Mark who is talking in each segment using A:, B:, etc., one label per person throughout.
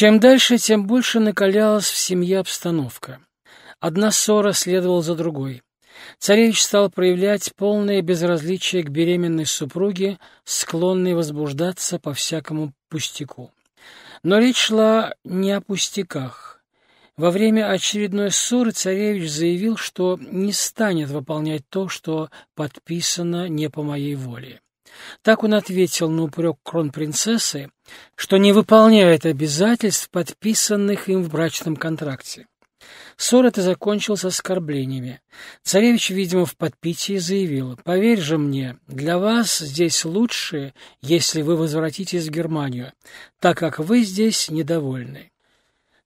A: Чем дальше, тем больше накалялась в семье обстановка. Одна ссора следовала за другой. Царевич стал проявлять полное безразличие к беременной супруге, склонной возбуждаться по всякому пустяку. Но речь шла не о пустяках. Во время очередной ссоры царевич заявил, что не станет выполнять то, что подписано не по моей воле. Так он ответил на упрек кронпринцессы, что не выполняет обязательств, подписанных им в брачном контракте. Ссор это закончился оскорблениями. Царевич, видимо, в подпитии заявил, «Поверь же мне, для вас здесь лучше, если вы возвратитесь в Германию, так как вы здесь недовольны».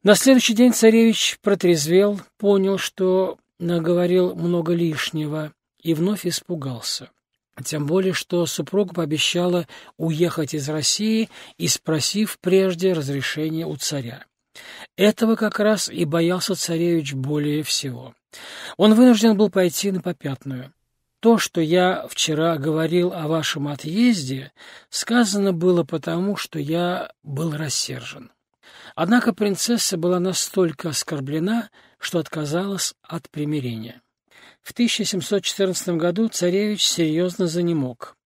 A: На следующий день царевич протрезвел, понял, что наговорил много лишнего, и вновь испугался. Тем более, что супруга пообещала уехать из России и спросив прежде разрешения у царя. Этого как раз и боялся царевич более всего. Он вынужден был пойти на попятную. То, что я вчера говорил о вашем отъезде, сказано было потому, что я был рассержен. Однако принцесса была настолько оскорблена, что отказалась от примирения. В 1714 году царевич серьезно занемог.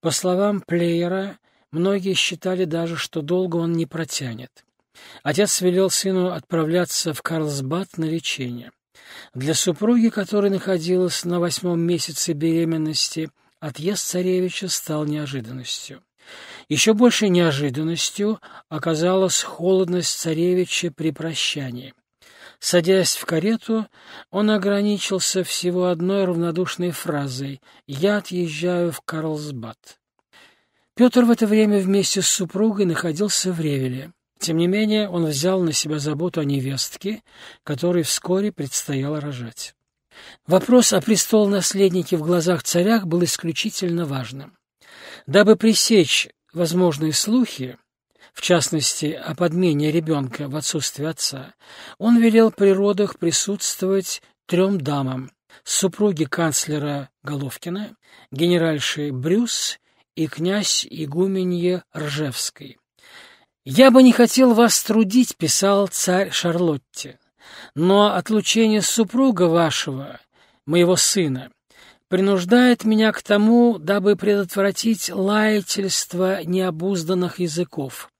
A: По словам Плеера, многие считали даже, что долго он не протянет. Отец велел сыну отправляться в Карлсбад на лечение. Для супруги, которая находилась на восьмом месяце беременности, отъезд царевича стал неожиданностью. Еще большей неожиданностью оказалась холодность царевича при прощании. Садясь в карету, он ограничился всего одной равнодушной фразой «Я отъезжаю в Карлсбад». Петр в это время вместе с супругой находился в Ревеле. Тем не менее, он взял на себя заботу о невестке, которой вскоре предстояло рожать. Вопрос о престол-наследнике в глазах царях был исключительно важным. Дабы пресечь возможные слухи, в частности, о подмене ребенка в отсутствие отца, он велел при родах присутствовать трем дамам – супруге канцлера Головкина, генеральши Брюс и князь игуменье Ржевской. «Я бы не хотел вас трудить», — писал царь Шарлотте, «но отлучение супруга вашего, моего сына, принуждает меня к тому, дабы предотвратить лаятельство необузданных языков,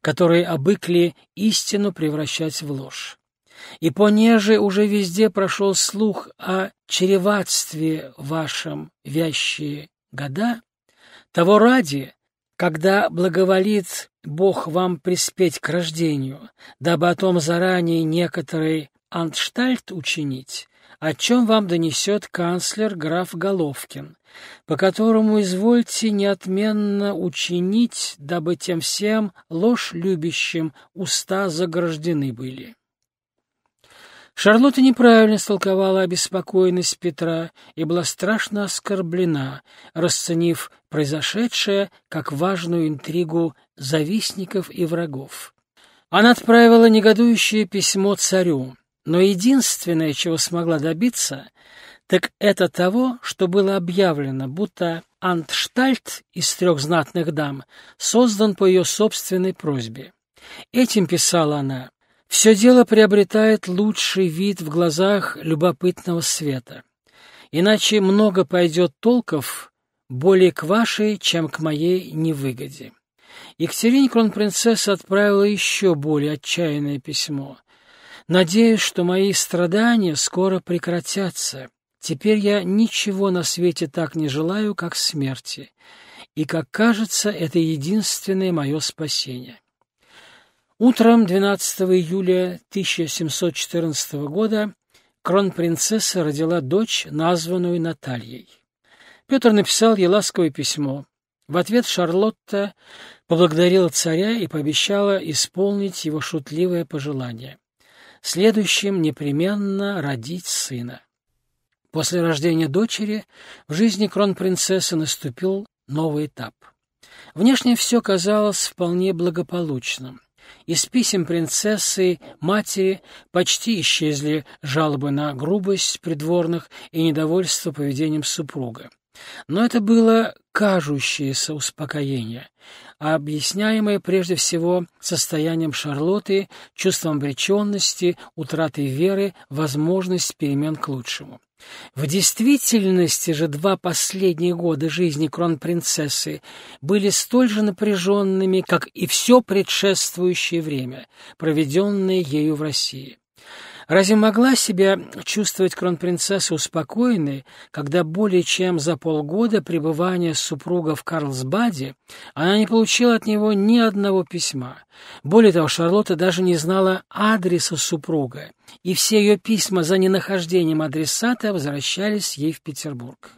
A: которые обыкли истину превращать в ложь. И понеже уже везде прошел слух о чреватстве вашем вящие года, того ради, когда благоволит Бог вам приспеть к рождению, дабы о том заранее некоторый антштальт учинить, о чем вам донесет канцлер граф Головкин, по которому извольте неотменно учинить, дабы тем всем ложь любящим уста заграждены были. Шарлотта неправильно истолковала обеспокоенность Петра и была страшно оскорблена, расценив произошедшее как важную интригу завистников и врагов. Она отправила негодующее письмо царю, но единственное, чего смогла добиться, так это того, что было объявлено, будто Антштальт из трех знатных дам создан по ее собственной просьбе. Этим, писала она, все дело приобретает лучший вид в глазах любопытного света. Иначе много пойдет толков более к вашей, чем к моей невыгоде. Екатерине кронпринцесса отправила еще более отчаянное письмо. «Надеюсь, что мои страдания скоро прекратятся. Теперь я ничего на свете так не желаю, как смерти. И, как кажется, это единственное мое спасение». Утром 12 июля 1714 года кронпринцесса родила дочь, названную Натальей. Петр написал ей ласковое письмо. В ответ Шарлотта поблагодарила царя и пообещала исполнить его шутливое пожелание. Следующим непременно родить сына. После рождения дочери в жизни кронпринцессы наступил новый этап. Внешне все казалось вполне благополучным. Из писем принцессы, матери почти исчезли жалобы на грубость придворных и недовольство поведением супруга. Но это было кажущееся успокоение, объясняемое прежде всего состоянием Шарлотты, чувством обреченности, утратой веры, возможность перемен к лучшему. В действительности же два последние года жизни кронпринцессы были столь же напряженными, как и все предшествующее время, проведенное ею в России. Разве могла себя чувствовать кронпринцесса успокоенной, когда более чем за полгода пребывания супруга в Карлсбаде она не получила от него ни одного письма? Более того, Шарлотта даже не знала адреса супруга, и все ее письма за ненахождением адресата возвращались ей в Петербург.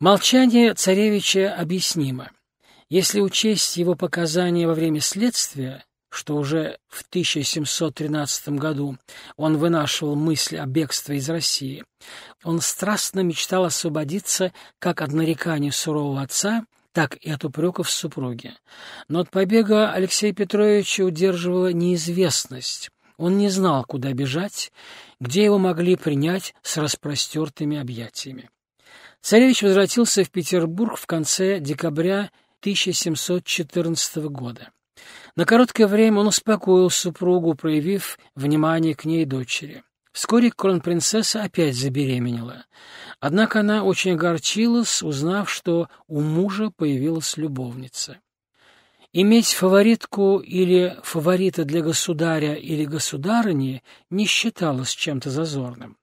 A: Молчание царевича объяснимо. Если учесть его показания во время следствия, что уже в 1713 году он вынашивал мысль о бегстве из России. Он страстно мечтал освободиться как от нареканий сурового отца, так и от упреков супруги. Но от побега Алексея Петровича удерживала неизвестность. Он не знал, куда бежать, где его могли принять с распростертыми объятиями. Царевич возвратился в Петербург в конце декабря 1714 года. На короткое время он успокоил супругу, проявив внимание к ней дочери. Вскоре кронпринцесса опять забеременела. Однако она очень огорчилась, узнав, что у мужа появилась любовница. Иметь фаворитку или фаворита для государя или государыни не считалось чем-то зазорным.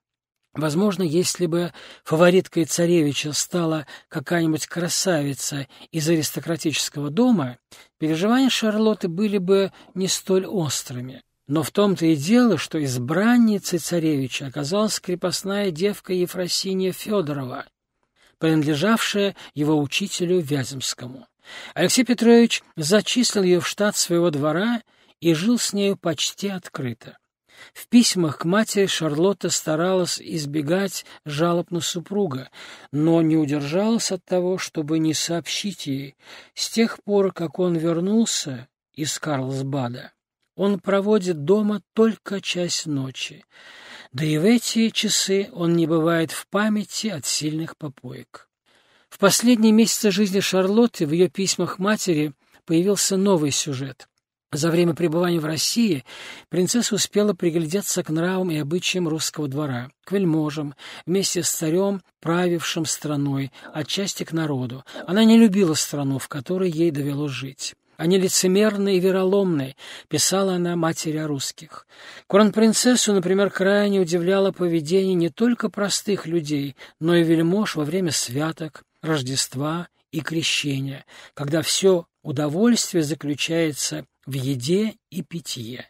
A: Возможно, если бы фавориткой царевича стала какая-нибудь красавица из аристократического дома, переживания Шарлотты были бы не столь острыми. Но в том-то и дело, что избранницей царевича оказалась крепостная девка Ефросинья Федорова, принадлежавшая его учителю Вяземскому. Алексей Петрович зачислил ее в штат своего двора и жил с нею почти открыто. В письмах к матери Шарлотта старалась избегать жалоб на супруга, но не удержалась от того, чтобы не сообщить ей. С тех пор, как он вернулся из Карлсбада, он проводит дома только часть ночи. Да и в эти часы он не бывает в памяти от сильных попоек. В последние месяцы жизни Шарлотты в ее письмах матери появился новый сюжет. За время пребывания в России принцесса успела приглядеться к нравам и обычаям русского двора, к вельможам, вместе с царем, правившим страной, отчасти к народу. Она не любила страну, в которой ей довелось жить. Они лицемерны и вероломны, писала она матери о русских. Кронпринцессу, например, крайне удивляло поведение не только простых людей, но и вельмож во время святок, Рождества и крещения, когда все удовольствие заключается в еде и питье.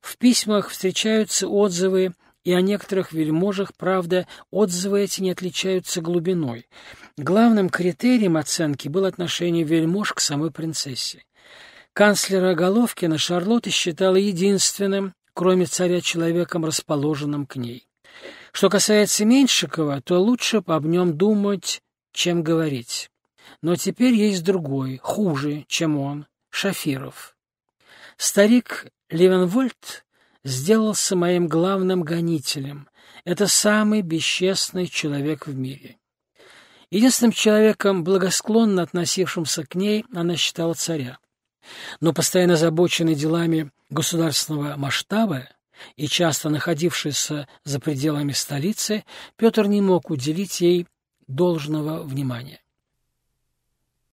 A: В письмах встречаются отзывы и о некоторых вельможах, правда, отзывы эти не отличаются глубиной. Главным критерием оценки было отношение вельмож к самой принцессе. Канцлера Головкина Шарлотта считала единственным, кроме царя, человеком, расположенным к ней. Что касается Меньшикова, то лучше об нем думать, чем говорить. Но теперь есть другой, хуже, чем он, Шафиров. Старик Левенвольд сделался моим главным гонителем. Это самый бесчестный человек в мире. Единственным человеком, благосклонно относившимся к ней, она считала царя. Но постоянно озабоченный делами государственного масштаба и часто находившийся за пределами столицы, Петр не мог уделить ей должного внимания.